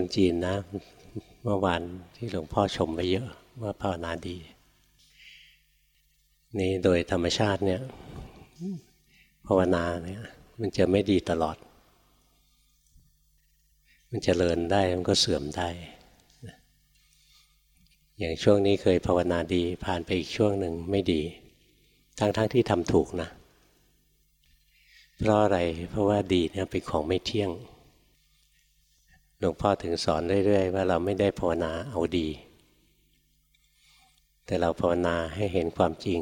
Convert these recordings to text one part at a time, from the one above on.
คนจีนนะ เมื่อวานที่หลวงพ่อชมไปเยอะว่าภาวนาดี นี่โดยธรรมชาติเนี่ยภาวนาเนี่ยมันจะไม่ดีตลอด มันจเจริญได้มันก็เสื่อมได้ อย่างช่วงนี้เคยภาวนาดี ผ่านไปอีกช่วงหนึ่งไม่ดี ทั้งๆทที่ทำถูกนะ เพราะอะไรเพราะว่าดีเนี่ยเป็นของไม่เที่ยง หลวงพ่อถึงสอนเรื่อยๆ ว่าเราไม่ได้ภาวนาเอาดี แต่เราภาวนาให้เห็นความจริง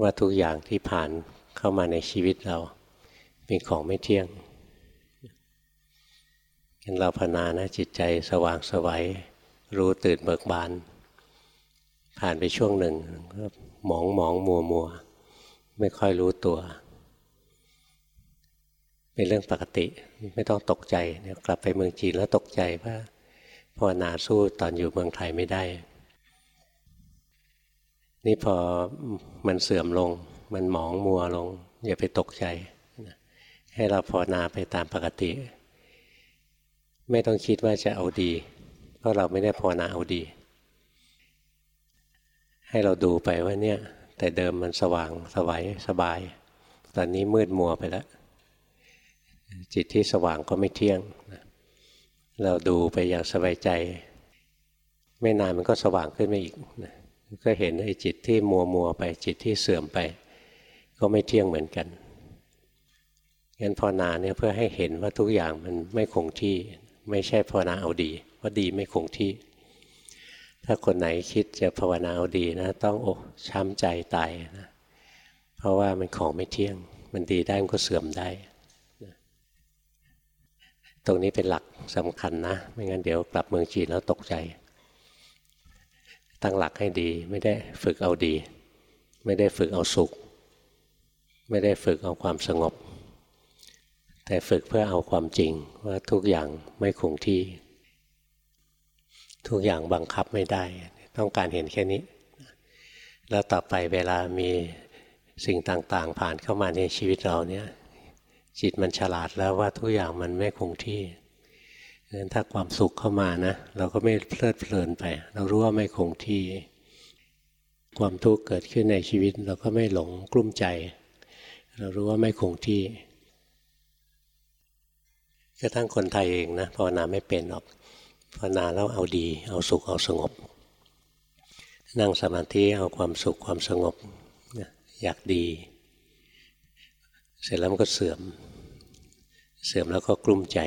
ว่าทุกอย่างที่ผ่านเข้ามาในชีวิตเรา เป็นของไม่เที่ยงกันเราภาวนานะจิตใจสว่างสวัยรู้ตื่นเบิกบาน ผ่านไปช่วงหนึ่งก็หมองหมองมัวมัวไม่ค่อยรู้ตัว เป็นเรื่องปกติไม่ต้องตกใจเนี่ยกลับไปเมืองจีนแล้วตกใจว่าภาวนาสู้ตอนอยู่เมืองไทยไม่ได้ นี่พอมันเสื่อมลง มันหมองมัวลง อย่าไปตกใจ ให้เราภาวนาไปตามปกติ ไม่ต้องคิดว่าจะเอาดี เพราะเราไม่ได้ภาวนาเอาดี ให้เราดูไปว่าเนี่ย แต่เดิมมันสว่างสวัยสบาย ตอนนี้มืดมัวไปแล้ว จิตที่สว่างก็ไม่เที่ยง เราดูไปอย่างสบายใจ ไม่นานมันก็สว่างขึ้นมาอีกก็เห็นไอ้จิตที่มัวมัวไปจิตที่เสื่อมไป ก็ไม่เที่ยงเหมือนกันงั้นภาวนาเนี่ยเพื่อให้เห็นว่าทุกอย่างมันไม่คงที่ ไม่ใช่ภาวนาเอาดีว่าดีไม่คงที่ ถ้าคนไหนคิดจะภาวนาเอาดีนะ ต้องโอ้ช้ำใจตายนะเพราะว่ามันของไม่เที่ยง มันดีได้มันก็เสื่อมได้ ตรงนี้เป็นหลักสำคัญนะ ไม่งั้นเดี๋ยวกลับเมืองจีนแล้วตกใจ ตั้งหลักให้ดี ไม่ได้ฝึกเอาดี ไม่ได้ฝึกเอาสุข ไม่ได้ฝึกเอาความสงบ แต่ฝึกเพื่อเอาความจริงว่าทุกอย่างไม่คงที่ ทุกอย่างบังคับไม่ได้ ต้องการเห็นแค่นี้ แล้วต่อไปเวลามีสิ่งต่างๆ ผ่านเข้ามาในชีวิตเราเนี่ย จิตมันฉลาดแล้วว่าทุกอย่างมันไม่คงที่งั้นถ้าความสุขเข้ามานะเราก็ไม่เพลิดเพลินไป เรารู้ว่าไม่คงที่ ความทุกข์เกิดขึ้นในชีวิต เราก็ไม่หลงกลุ้มใจ เรารู้ว่าไม่คงที่กระทั่งคนไทยเองนะภาวนาไม่เป็นหรอกภาวนาแล้วเอาดี เอาสุขเอาสงบ นั่งสมาธิเอาความสุขความสงบอยากดี เสร็จแล้วมันก็เสื่อม เสื่อมแล้วก็กลุ้มใจ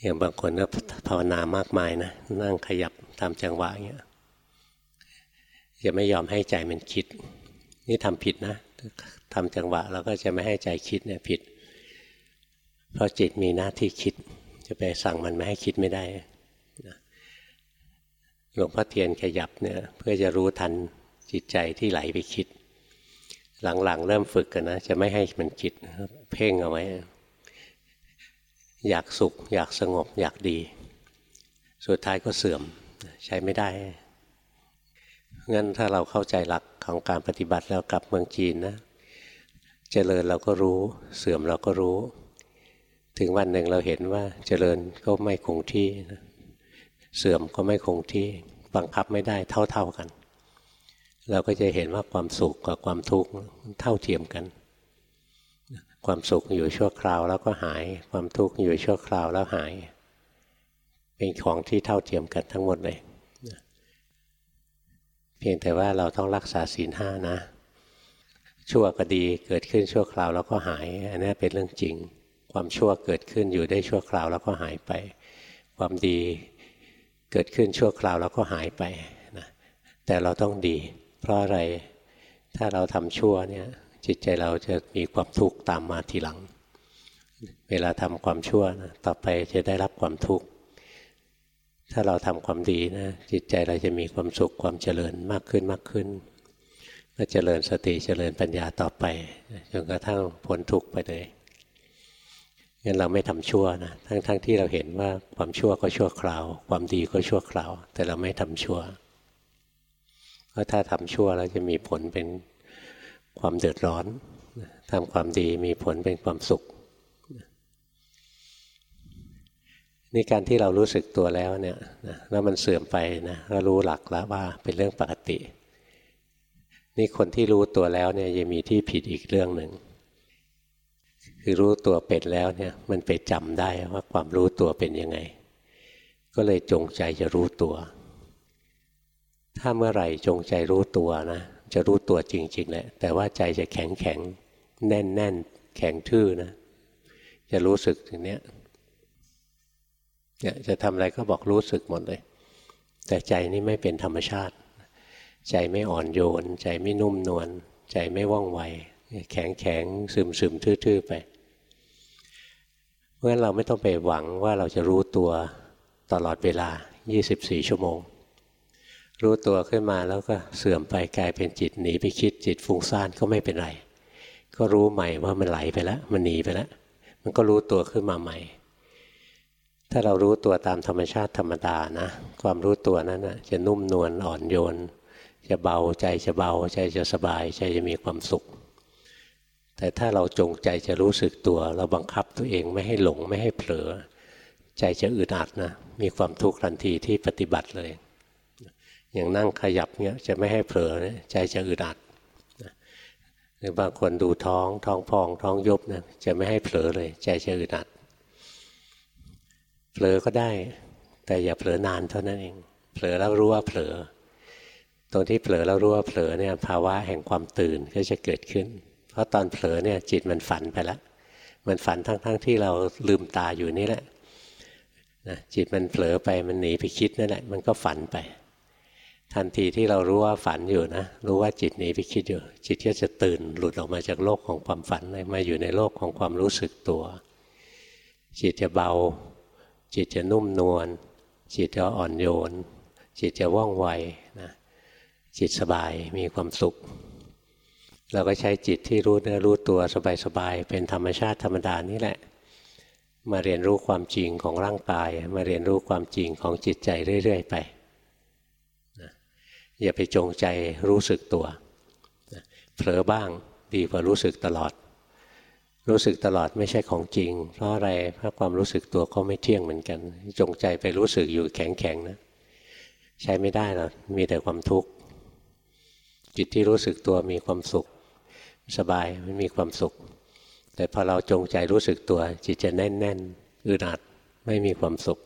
อย่างบางคนก็ภาวนามากมายนะนั่งขยับตามจังหวะเงี้ยจะไม่ยอมให้ใจมันคิด นี่ทำผิดนะทำจังหวะเราก็จะไม่ให้ใจคิดเนี่ยผิด เพราะจิตมีหน้าที่คิด จะไปสั่งมันไม่ให้คิดไม่ได้หลวงพ่อเทียนขยับเนี่ยเพื่อจะรู้ทันจิตใจที่ไหลไปคิด หลังๆ เริ่มฝึกกันนะ จะไม่ให้มันคิดเพ่งเอาไว้ อยากสุข อยากสงบ อยากดี สุดท้ายก็เสื่อมใช้ไม่ได้ งั้นถ้าเราเข้าใจหลักของการปฏิบัติแล้วกลับเมืองจีนนะเจริญเราก็รู้ เสื่อมเราก็รู้ ถึงวันหนึ่งเราเห็นว่าเจริญก็ไม่คงที่ เสื่อมก็ไม่คงที่ บังคับไม่ได้เท่าๆกัน เราก็จะเห็นว่าความสุขกับความทุกข์เท่าเทียมกัน ความสุขอยู่ชั่วคราวแล้วก็หาย ความทุกข์อยู่ชั่วคราวแล้วหาย เป็นของที่เท่าเทียมกันทั้งหมดเลย เพียงแต่ว่าเราต้องรักษาศีลห้านะ ชั่วก็ดีเกิดขึ้นชั่วคราวแล้วก็หาย อันนี้เป็นเรื่องจริง ความชั่วเกิดขึ้นอยู่ได้ชั่วคราวแล้วก็หายไป ความดีเกิดขึ้นชั่วคราวแล้วก็หายไปนะแต่เราต้องดี เพราะอะไรถ้าเราทำชั่วเนี่ยจิตใจเราจะมีความทุกข์ตามมาทีหลัง เวลาทำความชั่วนะต่อไปจะได้รับความทุกข์ถ้าเราทำความดีนะจิตใจเราจะมีความสุขความเจริญมากขึ้นมากขึ้นก็เจริญสติเจริญปัญญาต่อไปจนกระทั่งพ้นทุกข์ไปเลยงั้นเราไม่ทำชั่วนะทั้งๆทที่เราเห็นว่าความชั่วก็ชั่วคราว ความดีก็ชั่วคราว แต่เราไม่ทำชั่ว เพราะถ้าทำชั่วแล้วจะมีผลเป็นความเดือดร้อนทำความดีมีผลเป็นความสุขนี่การที่เรารู้สึกตัวแล้วเนี่ยแล้วมันเสื่อมไปนะก็รู้หลักแล้วว่าเป็นเรื่องปกติ นี่คนที่รู้ตัวแล้วเนี่ยยังมีที่ผิดอีกเรื่องหนึ่งคือรู้ตัวเป็นแล้วเนี่ยมันไปจำได้ว่าความรู้ตัวเป็นยังไง ก็เลยจงใจจะรู้ตัว ถ้าเมื่อไหร่จงใจรู้ตัวนะ จะรู้ตัวจริงๆแหละแต่ว่าใจจะแข็งแข็งแน่นแน่นแข็งทื่อนะ จะรู้สึกถึงเนี้ยเนี่ยจะทำอะไรก็บอกรู้สึกหมดเลย แต่ใจนี่ไม่เป็นธรรมชาติ ใจไม่อ่อนโยน ใจไม่นุ่มนวลใจไม่ว่องไว แข็งแข็งซึมซึมทื่อๆไปเพราะฉะนั้นเราไม่ต้องไปหวังว่าเราจะรู้ตัวตลอดเวลา 24 ชั่วโมง รู้ตัวขึ้นมาแล้วก็เสื่อมไปกลายเป็นจิตหนีไปคิดจิตฟุ้งซ่านก็ไม่เป็นไร ก็รู้ใหม่ว่ามันไหลไปแล้ว มันหนีไปแล้ว มันก็รู้ตัวขึ้นมาใหม่ ถ้าเรารู้ตัวตามธรรมชาติธรรมดานะ ความรู้ตัวนั้นนะจะนุ่มนวลอ่อนโยน จะเบาใจจะเบาใจจะสบายใจจะมีความสุข แต่ถ้าเราจงใจจะรู้สึกตัว เราบังคับตัวเองไม่ให้หลงไม่ให้เผลอ ใจจะอึดอัดนะมีความทุกข์ทันทีที่ปฏิบัติเลย อย่างนั่งขยับเนี้ยจะไม่ให้เผลอใจจะอึดอัดหรือบางคนดูท้องท้องพองท้องยุบนะจะไม่ให้เผลอเลย ใจจะอึดอัดเผลอก็ได้ แต่อย่าเผลอนานเท่านั้นเอง เผลอแล้วรู้ว่าเผลอตรงที่เผลอแล้วรู้ว่าเผลอเนี่ยภาวะแห่งความตื่นก็จะเกิดขึ้น เพราะตอนเผลอเนี่ยจิตมันฝันไปแล้วมันฝันทั้งๆทที่เราลืมตาอยู่นี่แหละนะจิตมันเผลอไปมันหนีไปคิดนั่นแหละมันก็ฝันไป ทันทีที่เรารู้ว่าฝันอยู่นะ รู้ว่าจิตหนีไปคิดอยู่ จิตก็จะตื่นหลุดออกมาจากโลกของความฝันเลยมาอยู่ในโลกของความรู้สึกตัว จิตจะเบา จิตจะนุ่มนวลจิตจะอ่อนโยน จิตจะว่องไวนะจิตสบายมีความสุข เราก็ใช้จิตที่รู้เนื้อรู้ตัวสบายๆเป็นธรรมชาติธรรมดานี่แหละ มาเรียนรู้ความจริงของร่างกาย มาเรียนรู้ความจริงของจิตใจเรื่อย ๆ ไป อย่าไปจงใจรู้สึกตัวเผลอบ้างดีกว่ารู้สึกตลอด รู้สึกตลอดไม่ใช่ของจริง เพราะอะไรเพราะความรู้สึกตัวก็ไม่เที่ยงเหมือนกัน จงใจไปรู้สึกอยู่แข็งๆนะใช้ไม่ได้หรอกมีแต่ความทุกข์จิตที่รู้สึกตัวมีความสุข สบายมันมีความสุข แต่พอเราจงใจรู้สึกตัว จิตจะแน่นแน่นอึดอัดไม่มีความสุข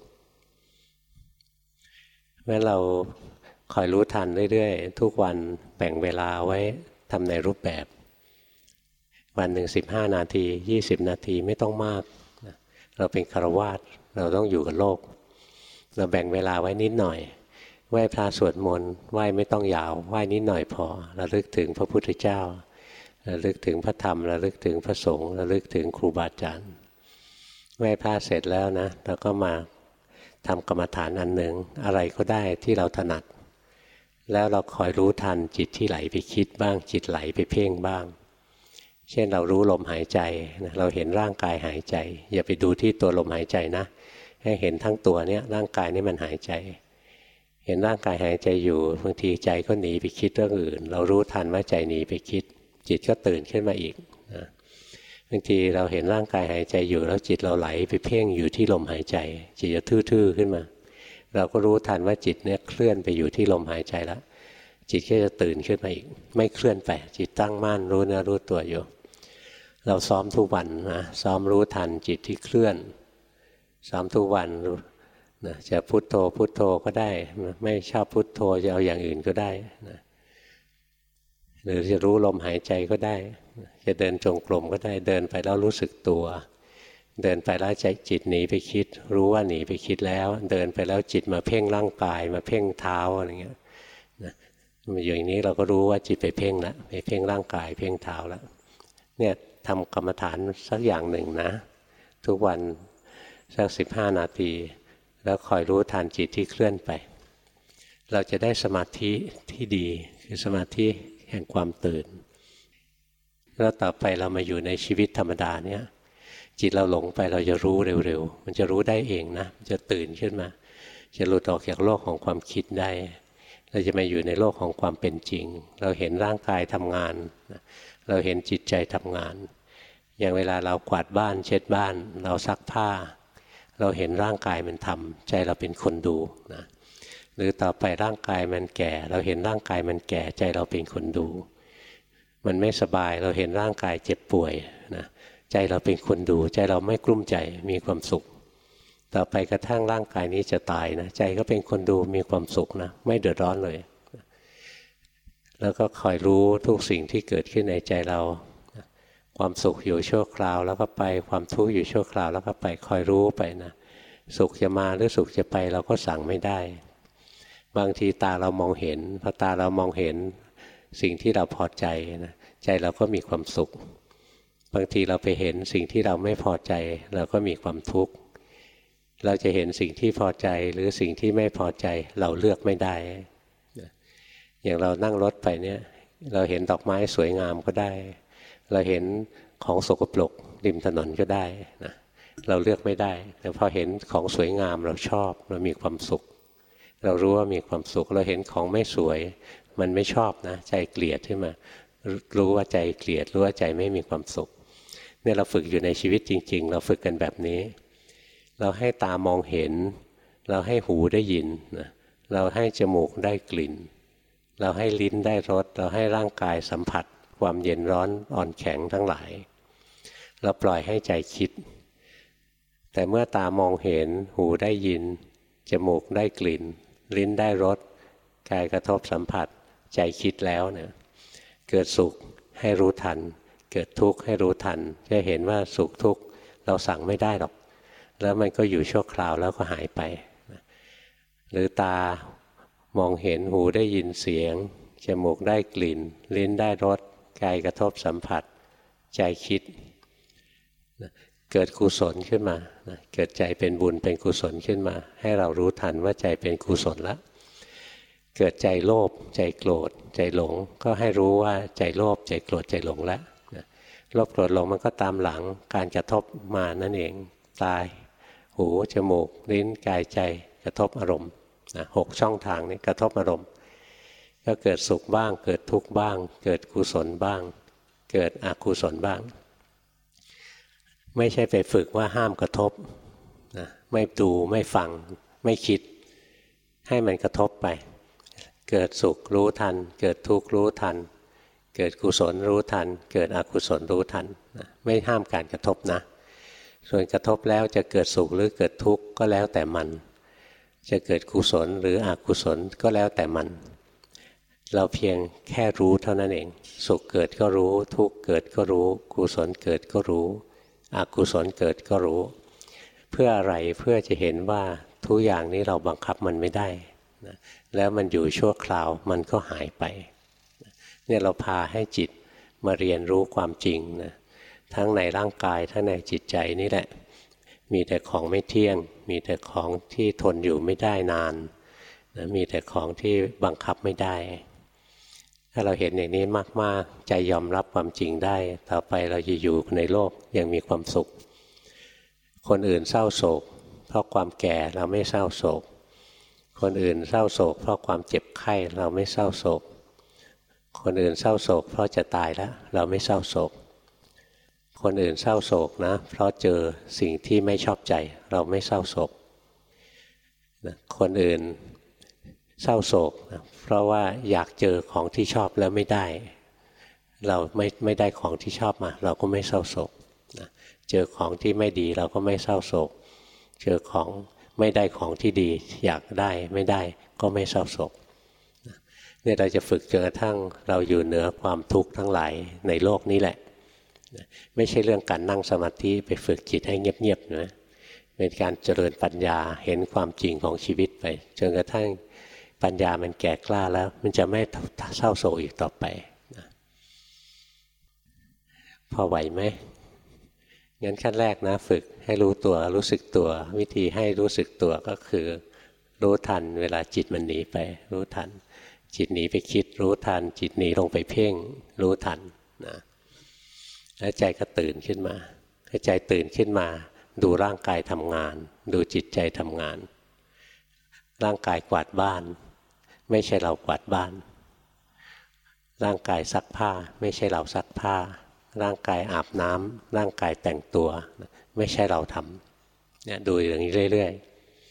เมื่อเรา คอยรู้ทันเรื่อยๆ ทุกวันแบ่งเวลาไว้ทำในรูปแบบ วันหนึ่งสิบห้านาทียี่สิบนาทีไม่ต้องมาก เราเป็นคารวาสเราต้องอยู่กับโลก เราแบ่งเวลาไว้นิดหน่อยไหว้พระสวดมนต์ไหว้ไม่ต้องยาวไหว้นิดหน่อยพอระลึกถึงพระพุทธเจ้าระลึกถึงพระธรรมระลึกถึงพระสงฆ์ระลึกถึงครูบาอาจารย์ไหว้พระเสร็จแล้วนะเราก็มาทำกรรมฐานอันหนึ่งอะไรก็ได้ที่เราถนัด แล้วเราคอยรู้ทันจิตที่ไหลไปคิดบ้าง จิตไหลไปเพ่งบ้าง เช่นเรารู้ลมหายใจนะเราเห็นร่างกายหายใจ อย่าไปดูที่ตัวลมหายใจนะ ให้เห็นทั้งตัวเนี้ยร่างกายนี้มันหายใจ เห็นร่างกายหายใจอยู่บางทีใจก็หนีไปคิดเรื่องอื่น เรารู้ทันว่าใจหนีไปคิด จิตก็ตื่นขึ้นมาอีกนะบางทีเราเห็นร่างกายหายใจอยู่ แล้วจิตเราไหลไปเพ่งอยู่ที่ลมหายใจ จิตจะทื่อๆขึ้นมา เราก็รู้ทันว่าจิตเนี่ยเคลื่อนไปอยู่ที่ลมหายใจแล้ว จิตก็จะตื่นขึ้นมาอีก ไม่เคลื่อนไป จิตตั้งมั่นรู้เนื้อรู้ตัวอยู่ เราซ้อมทุกวันนะซ้อมรู้ทันจิตที่เคลื่อน ซ้อมทุกวันนะจะพุโทโธพุโทโธก็ได้ ไม่ชอบพุโทโธจะเอาอย่างอื่นก็ได้นะหรือจะรู้ลมหายใจก็ได้ จะเดินจงกรมก็ได้เดินไปแล้วรู้สึกตัว เดินไปแล้วใจจิตหนีไปคิด รู้ว่าหนีไปคิดแล้ว เดินไปแล้วจิตมาเพ่งร่างกาย มาเพ่งเท้าอะไรเงี้ยนะอย่างนี้เราก็รู้ว่าจิตไปเพ่งแล้วไปเพ่งร่างกาย เพ่งเท้าแล้วเนี่ยทำกรรมฐานสักอย่างหนึ่งนะ ทุกวันสักสิบห้านาที แล้วคอยรู้ทันจิตที่เคลื่อนไป เราจะได้สมาธิที่ดี คือสมาธิแห่งความตื่น แล้วต่อไปเรามาอยู่ในชีวิตธรรมดาเนี่ย จิตเราหลงไปเราจะรู้เร็วๆ มันจะรู้ได้เองนะจะตื่นขึ้นมา จะหลุดออกจากโลกของความคิดได้ เราจะมาอยู่ในโลกของความเป็นจริง เราเห็นร่างกายทำงาน เราเห็นจิตใจทำงาน อย่างเวลาเรากวาดบ้าน เช็ดบ้าน เราซักผ้า เราเห็นร่างกายมันทำใจเราเป็นคนดูนะหรือต่อไปร่างกายมันแก่ เราเห็นร่างกายมันแก่ใจเราเป็นคนดู มันไม่สบายเราเห็นร่างกายเจ็บป่วยนะ ใจเราเป็นคนดู ใจเราไม่กลุ้มใจมีความสุข ต่อไปกระทั่งร่างกายนี้จะตายนะใจก็เป็นคนดูมีความสุขนะไม่เดือดร้อนเลย แล้วก็คอยรู้ทุกสิ่งที่เกิดขึ้นในใจเราความสุขอยู่ชั่วคราวแล้วก็ไปความทุกข์อยู่ชั่วคราวแล้วก็ไปคอยรู้ไปนะสุขจะมาหรือสุขจะไปเราก็สั่งไม่ได้ บางทีตาเรามองเห็นพอตาเรามองเห็นสิ่งที่เราพอใจนะใจเราก็มีความสุข บางทีเราไปเห็นสิ่งที่เราไม่พอใจ เราก็มีความทุกข์ เราจะเห็นสิ่งที่พอใจหรือสิ่งที่ไม่พอใจเราเลือกไม่ได้ อย่างเรานั่งรถไปเนี่ย เราเห็นดอกไม้สวยงามก็ได้ เราเห็นของสกปรกริมถนนก็ได้นะเราเลือกไม่ได้ แต่พอเห็นของสวยงามเราชอบ เรามีความสุข เรารู้ว่ามีความสุข เราเห็นของไม่สวย มันไม่ชอบนะ ใจเกลียดขึ้นมา รู้ว่าใจเกลียด รู้ว่าใจไม่มีความสุข เนี่ยเราฝึกอยู่ในชีวิตจริง ๆ เราฝึกกันแบบนี้ เราให้ตามองเห็น เราให้หูได้ยินนะเราให้จมูกได้กลิ่น เราให้ลิ้นได้รสเราให้ร่างกายสัมผัส ความเย็นร้อนอ่อนแข็งทั้งหลาย เราปล่อยให้ใจคิด แต่เมื่อตามองเห็นหูได้ยิน จมูกได้กลิ่น ลิ้นได้รสกายกระทบสัมผัส ใจคิดแล้วเนี่ยเกิดสุขให้รู้ทัน เกิดทุกข์ให้รู้ทัน จะเห็นว่าสุขทุกข์เราสั่งไม่ได้หรอก แล้วมันก็อยู่ชั่วคราวแล้วก็หายไป หรือตามองเห็นหูได้ยินเสียง จมูกได้กลิ่น ลิ้นได้รสกายกระทบสัมผัส ใจคิด เกิดกุศลขึ้นมา เกิดใจเป็นบุญเป็นกุศลขึ้นมา ให้เรารู้ทันว่าใจเป็นกุศลแล้วเกิดใจโลภใจโกรธ ใจหลง ก็ให้รู้ว่าใจโลภใจโกรธใจหลงแล้ว ลภโกรธหลงมันก็ตามหลังการกระทบมานั่นเองตาย หูจมูกลิ้นกายใจกระทบอารมณ์หกช่องทางนี้กระทบอารมณ์ ก็เกิดสุขบ้าง เกิดทุกข์บ้าง เกิดกุศลบ้าง เกิดอกุศลบ้าง ไม่ใช่ไปฝึกว่าห้ามกระทบนะไม่ดูไม่ฟังไม่คิด ให้มันกระทบไป เกิดสุขรู้ทัน เกิดทุกข์รู้ทัน เกิดกุศลรู้ทัน เกิดอกุศลรู้ทันนะไม่ห้ามการกระทบนะ ส่วนกระทบแล้วจะเกิดสุขหรือเกิดทุกข์ก็แล้วแต่มัน จะเกิดกุศลหรืออกุศลก็แล้วแต่มัน เราเพียงแค่รู้เท่านั้นเอง สุขเกิดก็รู้ ทุกข์เกิดก็รู้ กุศลเกิดก็รู้ อกุศลเกิดก็รู้ เพื่ออะไรเพื่อจะเห็นว่าทุกอย่างนี้เราบังคับมันไม่ได้นะแล้วมันอยู่ชั่วคราวมันก็หายไป เนี่ยเราพาให้จิตมาเรียนรู้ความจริงนะทั้งในร่างกายทั้งในจิตใจนี่แหละ มีแต่ของไม่เที่ยง มีแต่ของที่ทนอยู่ไม่ได้นานนะมีแต่ของที่บังคับไม่ได้ ถ้าเราเห็นอย่างนี้มาก ๆ ใจยอมรับความจริงได้ ต่อไปเราจะอยู่ในโลกยังมีความสุข คนอื่นเศร้าโศก เพราะความแก่เราไม่เศร้าโศก คนอื่นเศร้าโศก เพราะความเจ็บไข้เราไม่เศร้าโศก คนอื่นเศร้าโศก เพราะจะตายแล้ว เราไม่เศร้าโศก คนอื่นเศร้าโศกนะ เพราะเจอสิ่งที่ไม่ชอบใจ เราไม่เศร้าโศกคนอื่นเศร้าโศกนะเพราะว่าอยากเจอของที่ชอบแล้วไม่ได้ เราไม่ไม่ได้ของที่ชอบมา เราก็ไม่เศร้าโศกนะเจอของที่ไม่ดีเราก็ไม่เศร้าโศก เจอของไม่ได้ของที่ดี อยากได้ไม่ได้ก็ไม่เศร้าโศก เนี่ยเราจะฝึกจนกระทั่งเราอยู่เหนือความทุกข์ทั้งหลายในโลกนี้แหละ ไม่ใช่เรื่องการนั่งสมาธิไปฝึกจิตให้เงียบๆนะเป็นการเจริญปัญญาเห็นความจริงของชีวิตไปจนกระทั่งปัญญามันแก่กล้าแล้ว มันจะไม่เศร้าโศกอีกต่อไปนะพอไหวไหมงั้นขั้นแรกนะฝึกให้รู้ตัวรู้สึกตัว วิธีให้รู้สึกตัวก็คือ รู้ทันเวลาจิตมันหนีไป รู้ทัน จิตหนีไปคิดรู้ทัน จิตหนีลงไปเพ่ง รู้ทันนะแล้วใจก็ตื่นขึ้นมาใจตื่นขึ้นมา ดูร่างกายทำงาน ดูจิตใจทำงาน ร่างกายกวาดบ้าน ไม่ใช่เรากวาดบ้าน ร่างกายซักผ้า ไม่ใช่เราซักผ้า ร่างกายอาบน้ำร่างกายแต่งตัว ไม่ใช่เราทำเนี่ยดูอย่างนี้เรื่อย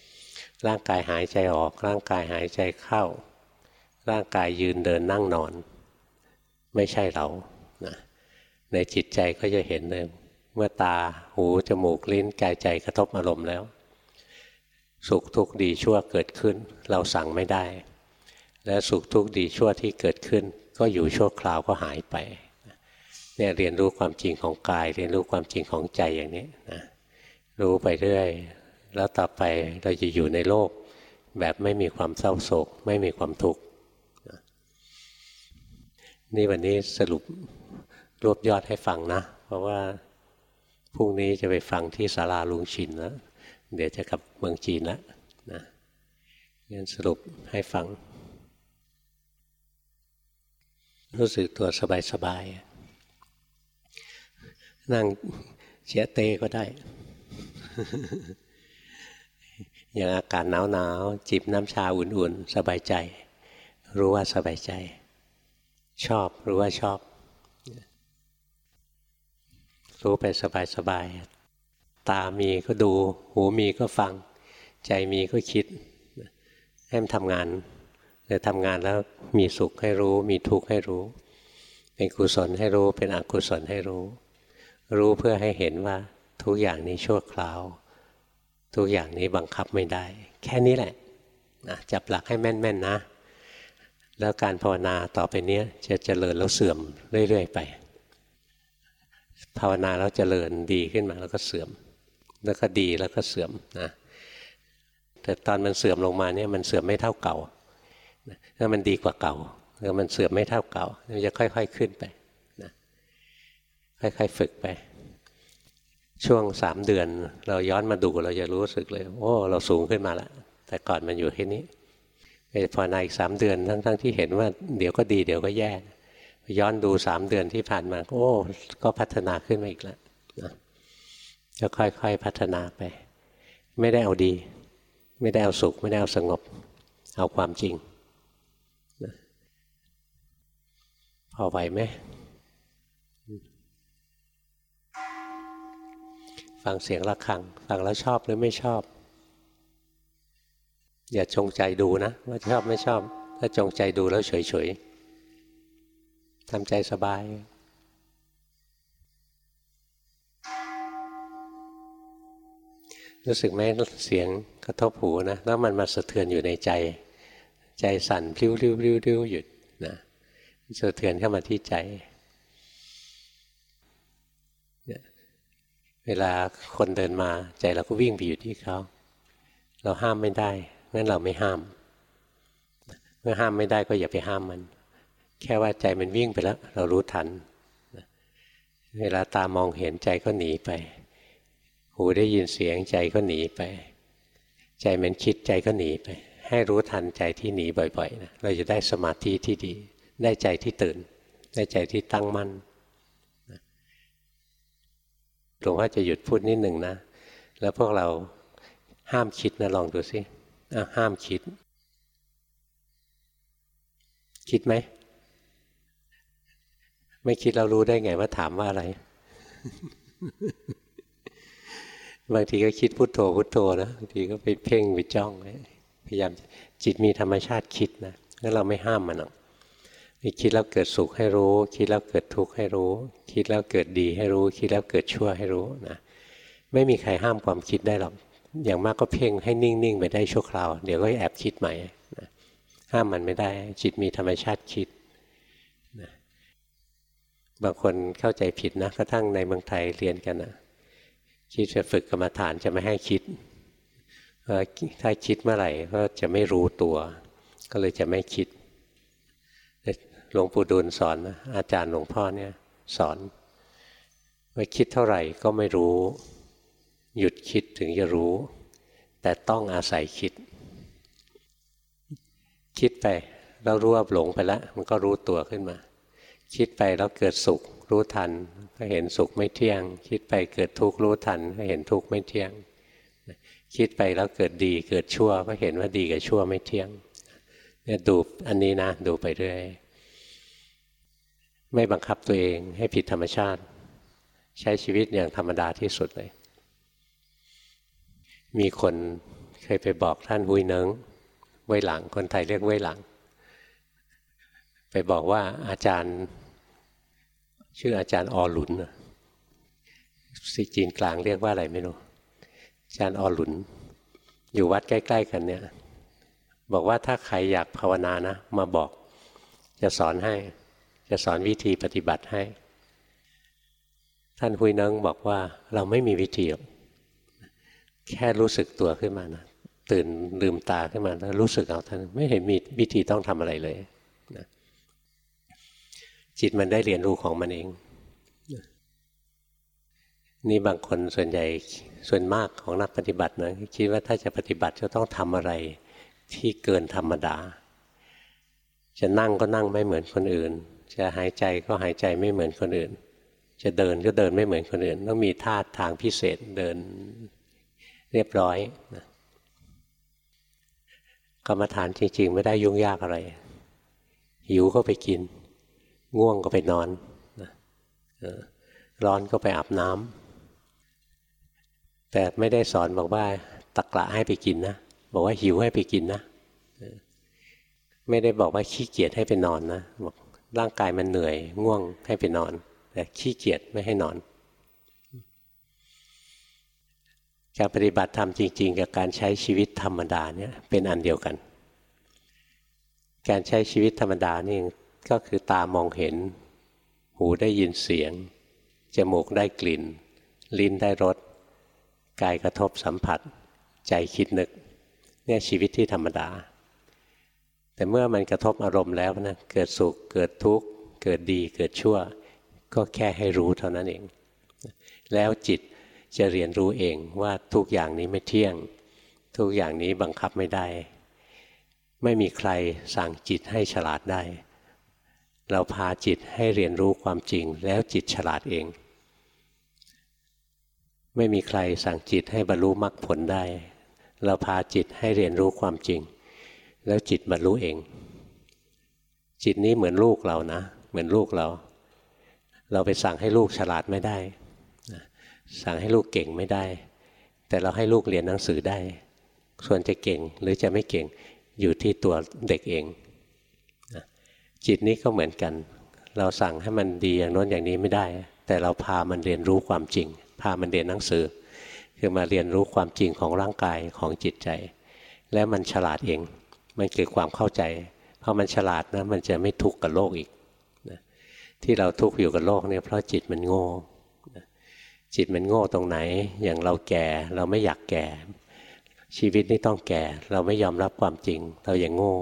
ๆ ร่างกายหายใจออก ร่างกายหายใจเข้า ร่างกายยืนเดินนั่งนอน ไม่ใช่เรานะในจิตใจก็จะเห็นเลยเมื่อตาหูจมูกลิ้นกายใจกระทบอารมณ์แล้ว สุขทุกข์ดีชั่วเกิดขึ้น เราสั่งไม่ได้ และสุขทุกข์ดีชั่วที่เกิดขึ้น ก็อยู่ชั่วคราวก็หายไปเนี่ยเรียนรู้ความจริงของกาย เรียนรู้ความจริงของใจอย่างนี้นะรู้ไปเรื่อย แล้วต่อไปเราจะอยู่ในโลก แบบไม่มีความเศร้าโศก ไม่มีความทุกข์ นี่วันนี้สรุปรวบยอดให้ฟังนะ เพราะว่าพรุ่งนี้จะไปฟังที่ศาลาลุงชินแล้ว เดี๋ยวจะกลับเมืองจีนแล้วนะงั้นสรุปให้ฟัง รู้สึกตัวสบายๆ นั่งเฉียเตก็ได้ อย่างอากาศหนาวๆ จิบน้ำชาอุ่นๆ สบายใจ รู้ว่าสบายใจ ชอบรู้ว่าชอบ รู้ไปสบายๆตามีก็ดู หูมีก็ฟัง ใจมีก็คิดให้มันทำงานแต่ทำงานแล้วมีสุขให้รู้ มีทุกข์ให้รู้ เป็นกุศลให้รู้เป็นอกุศลให้รู้ รู้เพื่อให้เห็นว่าทุกอย่างนี้ชั่วคราว ทุกอย่างนี้บังคับไม่ได้ แค่นี้แหละนะจับหลักให้แม่นๆนนะ แล้วการภาวนาต่อไปนี้จะเจริญแล้วเสื่อมเรื่อยๆไป ภาวนาแล้วเจริญดีขึ้นมาแล้วก็เสื่อม แล้วก็ดีแล้วก็เสื่อมนะแต่ตอนมันเสื่อมลงมาเนี่ยมันเสื่อมไม่เท่าเก่าถ้ามันดีกว่าเก่าแล้วมันเสื่อมไม่เท่าเก่ามันจะค่อย ๆขึ้นไปนะค่อยๆฝึกไป ช่วงสามเดือน เราย้อนมาดูเราจะรู้สึกเลย โอ้ เราสูงขึ้นมาแล้วแต่ก่อนมันอยู่แค่นี้พอในอีกสามเดือนทั้งๆที่เห็นว่าเดี๋ยวก็ดีเดี๋ยวก็แย่ย้อนดูสามเดือนที่ผ่านมาโอ้ก็พัฒนาขึ้นมาอีกแล้วนะจะค่อยๆพัฒนาไป ไม่ได้เอาดี ไม่ได้เอาสุข ไม่ได้เอาสงบ เอาความจริงนะพอไหวไหมฟังเสียงะระฆัง ฟังแล้วชอบหรือไม่ชอบ อย่าจงใจดูนะว่าชอบไม่ชอบ ถ้าจงใจดูแล้วเฉยๆทำใจสบายรู้สึกไหมเสียงกระทบหูนะแล้วมันมาสะเทือนอยู่ในใจ ใจสั่นพลิ้วริ้วริ้วริ้วหยุดนะสะเทือนเข้ามาที่ใจ เวลาคนเดินมาใจเราก็วิ่งไปอยู่ที่เขา เราห้ามไม่ได้ งั้นเราไม่ห้าม เมื่อห้ามไม่ได้ก็อย่าไปห้ามมัน แค่ว่าใจมันวิ่งไปแล้ว เรารู้ทัน เวลาตามองเห็นใจก็หนีไป หูได้ยินเสียงใจก็หนีไป ใจมันคิดใจก็หนีไป ให้รู้ทันใจที่หนีบ่อยๆนะเราจะได้สมาธิที่ดี ได้ใจที่ตื่น ได้ใจที่ตั้งมั่นหลวงพ่อจะหยุดพูดนิดหนึ่งนะ แล้วพวกเราห้ามคิดนะลองดูสิ ห้ามคิด คิดไหม ไม่คิดเรารู้ได้ไงว่าถามว่าอะไร บางทีก็คิดพุโทโธพุโทโธนะบางทีก็ไปเพ่งไปจ้อง พยายามจิตมีธรรมชาติคิดนะแล้วเราไม่ห้ามมันหรอกคิดแล้วเกิดสุขให้รู้ คิดแล้วเกิดทุกข์ให้รู้ คิดแล้วเกิดดีให้รู้ คิดแล้วเกิดชั่วให้รู้นะไม่มีใครห้ามความคิดได้หรอก อย่างมากก็เพ่งให้นิ่ง ๆ ไปได้ชั่วคราว เดี๋ยวก็แอบคิดใหม่นะห้ามมันไม่ได้ จิตมีธรรมชาติคิดบางคนเข้าใจผิดนะกระทั่งในเมืองไทยเรียนกันนะคิดจะฝึกกรรมฐานจะไม่ให้คิดถ้าคิดเมื่อไหร่ก็จะไม่รู้ตัว ก็เลยจะไม่คิดหลวงปู่ดูลสอนนะอาจารย์หลวงพ่อเนี่ยสอนว่าคิดเท่าไหร่ก็ไม่รู้ หยุดคิดถึงจะรู้ แต่ต้องอาศัยคิด คิดไปแล้วรู้ว่าหลงไปแล้วมันก็รู้ตัวขึ้นมา คิดไปแล้วเกิดสุขรู้ทัน ก็เห็นสุขไม่เที่ยง คิดไปเกิดทุกข์รู้ทัน ก็เห็นทุกข์ไม่เที่ยง คิดไปแล้วเกิดดีเกิดชั่ว ก็เห็นว่าดีกับชั่วไม่เที่ยงเนี่ยดูอันนี้นะ ดูไปเรื่อยไม่บังคับตัวเองให้ผิดธรรมชาติ ใช้ชีวิตอย่างธรรมดาที่สุดเลย มีคนเคยไปบอกท่านหุยเนิงไว้ยหลัง คนไทยเรียกไว้หลัง ไปบอกว่าอาจารย์ ชื่ออาจารย์อหลุนสิจีนกลางเรียกว่าอะไรไม่รู้อาจารย์อหลุน อยู่วัดใกล้ๆกันเนี่ย บอกว่าถ้าใครอยากภาวนานะ มาบอกจะสอนให้ จะสอนวิธีปฏิบัติให้ ท่านหุยเนิงบอกว่าเราไม่มีวิธีหรอก แค่รู้สึกตัวขึ้นมานะตื่นลืมตาขึ้นมาแล้วรู้สึกเอาท่านไม่เห็นมีวิธีต้องทำอะไรเลยนะจิตมันได้เรียนรู้ของมันเอง นี่บางคนส่วนใหญ่ส่วนมากของนักปฏิบัตินะคิดว่าถ้าจะปฏิบัติจะต้องทำอะไรที่เกินธรรมดา จะนั่งก็นั่งไม่เหมือนคนอื่น จะหายใจก็หายใจไม่เหมือนคนอื่น จะเดินก็เดินไม่เหมือนคนอื่นต้องมีท่าทางพิเศษเดิน เรียบร้อยนะกรรมฐานจริง ๆ ไม่ได้ยุ่งยากอะไรหิวก็ไปกิน ง่วงก็ไปนอนนะร้อนก็ไปอาบน้ำแต่ไม่ได้สอนบอกว่าตะกละให้ไปกินนะ บอกว่าหิวให้ไปกินนะ ไม่ได้บอกว่าขี้เกียจให้ไปนอนนะบอกร่างกายมันเหนื่อยง่วงให้ไปนอน แต่ขี้เกียจไม่ให้นอน การปฏิบัติธรรมจริง ๆ กับการใช้ชีวิตธรรมดาเนี่ยเป็นอันเดียวกัน การใช้ชีวิตธรรมดานี่ก็คือตามองเห็น หูได้ยินเสียง จมูกได้กลิ่น ลิ้นได้รส กายกระทบสัมผัส ใจคิดนึก เนี่ยชีวิตที่ธรรมดา แต่เมื่อมันกระทบอารมณ์แล้วนะ เกิดสุข เกิดทุกข์ เกิดดี เกิดชั่ว ก็แค่ให้รู้เท่านั้นเอง แล้วจิต จะเรียนรู้เองว่าทุกอย่างนี้ไม่เที่ยง ทุกอย่างนี้บังคับไม่ได้ ไม่มีใครสั่งจิตให้ฉลาดได้ เราพาจิตให้เรียนรู้ความจริงแล้วจิตฉลาดเอง ไม่มีใครสั่งจิตให้บรรลุมรรคผลได้ เราพาจิตให้เรียนรู้ความจริง แล้วจิตบรรลุเอง จิตนี้เหมือนลูกเรานะ เหมือนลูกเรา เราไปสั่งให้ลูกฉลาดไม่ได้ สั่งให้ลูกเก่งไม่ได้ แต่เราให้ลูกเรียนหนังสือได้ ส่วนจะเก่งหรือจะไม่เก่งอยู่ที่ตัวเด็กเองจิตนี้ก็เหมือนกัน เราสั่งให้มันดีอย่างโน้นอย่างนี้ไม่ได้ แต่เราพามันเรียนรู้ความจริง พามันเรียนหนังสือ คือมาเรียนรู้ความจริงของร่างกายของจิตใจ แล้วมันฉลาดเอง มันเกิดความเข้าใจพอมันฉลาดนะมันจะไม่ทุกข์กับโลกอีกที่เราทุกข์อยู่กับโลกเนี่ยเพราะจิตมันโง่ จิตมันโง่ตรงไหน อย่างเราแก่เราไม่อยากแก่ ชีวิตนี่ต้องแก่ เราไม่ยอมรับความจริง เราอย่างโง่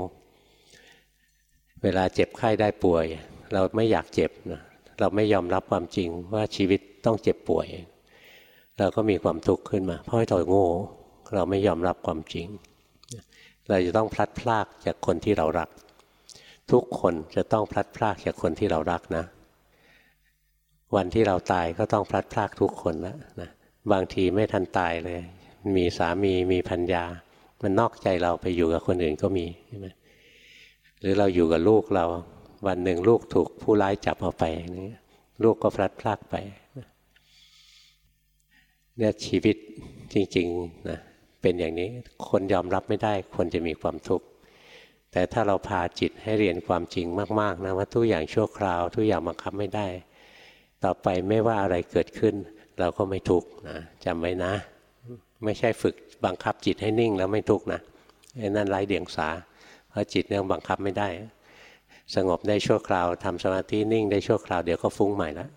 เวลาเจ็บไข้ได้ป่วย เราไม่อยากเจ็บนะเราไม่ยอมรับความจริงว่าชีวิตต้องเจ็บป่วย เราก็มีความทุกข์ขึ้นมา เพราะเราโง่ เราไม่ยอมรับความจริง เราจะต้องพลัดพรากจากคนที่เรารัก ทุกคนจะต้องพลัดพรากจากคนที่เรารักนะ วันที่เราตายก็ต้องพลัดพรากทุกคนแล้วนะบางทีไม่ทันตายเลย มีสามีมีพัญญา มันนอกใจเราไปอยู่กับคนอื่นก็มีใช่ไหมหรือเราอยู่กับลูกเรา วันหนึ่งลูกถูกผู้ร้ายจับเอาไปนี่ลูกก็พลัดพรากไปเนี่ยชีวิตจริงๆนะเป็นอย่างนี้คนยอมรับไม่ได้คนจะมีความทุกข์แต่ถ้าเราพาจิตให้เรียนความจริงมากๆนะว่าทุกอย่างชั่วคราว ทุกอย่างบังคับไม่ได้ ต่อไปไม่ว่าอะไรเกิดขึ้น เราก็ไม่ทุกข์นะจำไว้นะ ไม่ใช่ฝึกบังคับจิตให้นิ่งแล้วไม่ทุกข์นะไอ้นั่นไร้เดียงสาเพราะจิตเนี่ยบังคับไม่ได้ สงบได้ชั่วคราวทำสมาธินิ่งได้ชั่วคราวเดี๋ยวก็ฟุ้งใหม่แล้ว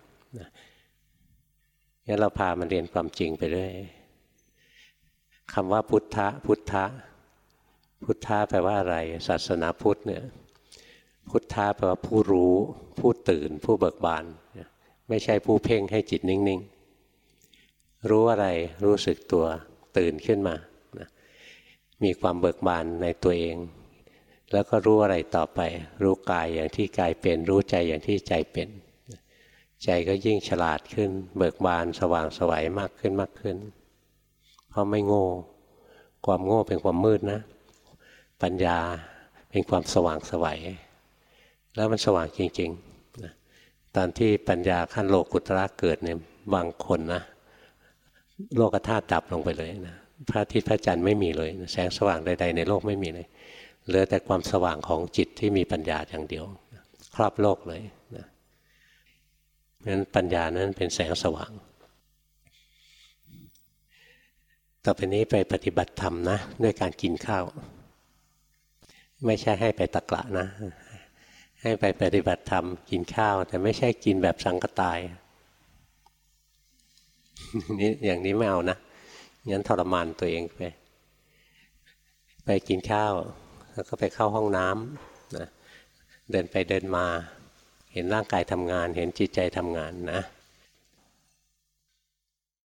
งั้นเราพามันเรียนความจริงไปเรื่อยคำว่าพุทธะพุทธะพุทธะแปลว่าอะไร ศาสนาพุทธเนี่ยพุทธะแปลว่าผู้รู้ ผู้ตื่น ผู้เบิกบาน ไม่ใช่ผู้เพ่งให้จิตนิ่งๆ รู้อะไรรู้สึกตัวตื่นขึ้นมานะมีความเบิกบานในตัวเอง แล้วก็รู้อะไรต่อไป รู้กายอย่างที่กายเป็น รู้ใจอย่างที่ใจเป็น ใจก็ยิ่งฉลาดขึ้น เบิกบานสว่างสวัยมากขึ้นมากขึ้น เพราะไม่โง่ ความโง่เป็นความมืดนะ ปัญญาเป็นความสว่างสวัยแล้วมันสว่างจริง ๆ ตอนที่ปัญญาขั้นโลกุตระเกิดเนี่ยบางคนนะโลกธาตุดับลงไปเลยนะพระอาทิตย์พระจันทร์ไม่มีเลย แสงสว่างใด ๆ ในโลกไม่มีเลย เหลือแต่ความสว่างของจิตที่มีปัญญาอย่างเดียว ครอบโลกเลยนะนั้นปัญญานั้นเป็นแสงสว่าง ต่อไปนี้ไปปฏิบัติธรรมนะ ด้วยการกินข้าว ไม่ใช่ให้ไปตะกละนะ ให้ไปปฏิบัติธรรมกินข้าว แต่ไม่ใช่กินแบบสังกตายนี่อย่างนี้ไม่เอานะงั้นทรมานตัวเองไป ไปกินข้าว แล้วก็ไปเข้าห้องน้ำนะเดินไปเดินมา เห็นร่างกายทำงาน เห็นจิตใจทำงานนะ